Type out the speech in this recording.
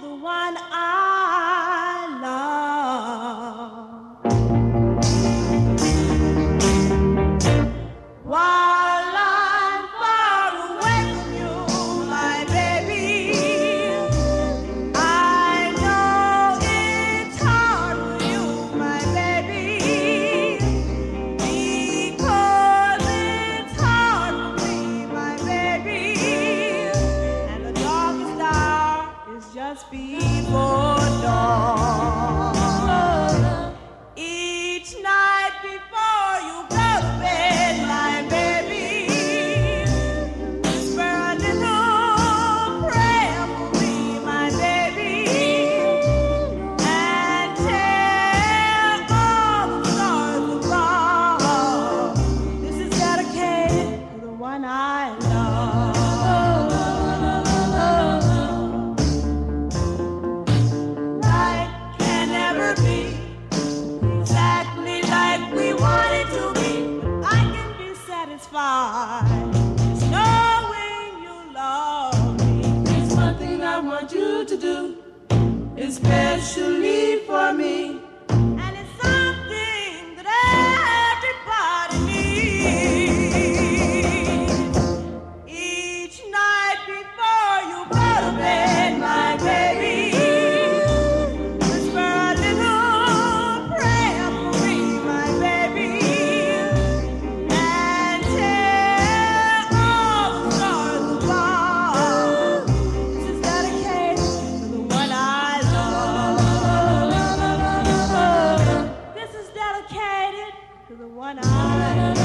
the one I just before dawn. Each night before you go to bed, my baby, whisper a little prayer for me, my baby, and tell all the stars above. This the one I love. I to do, especially for me. to the one eye.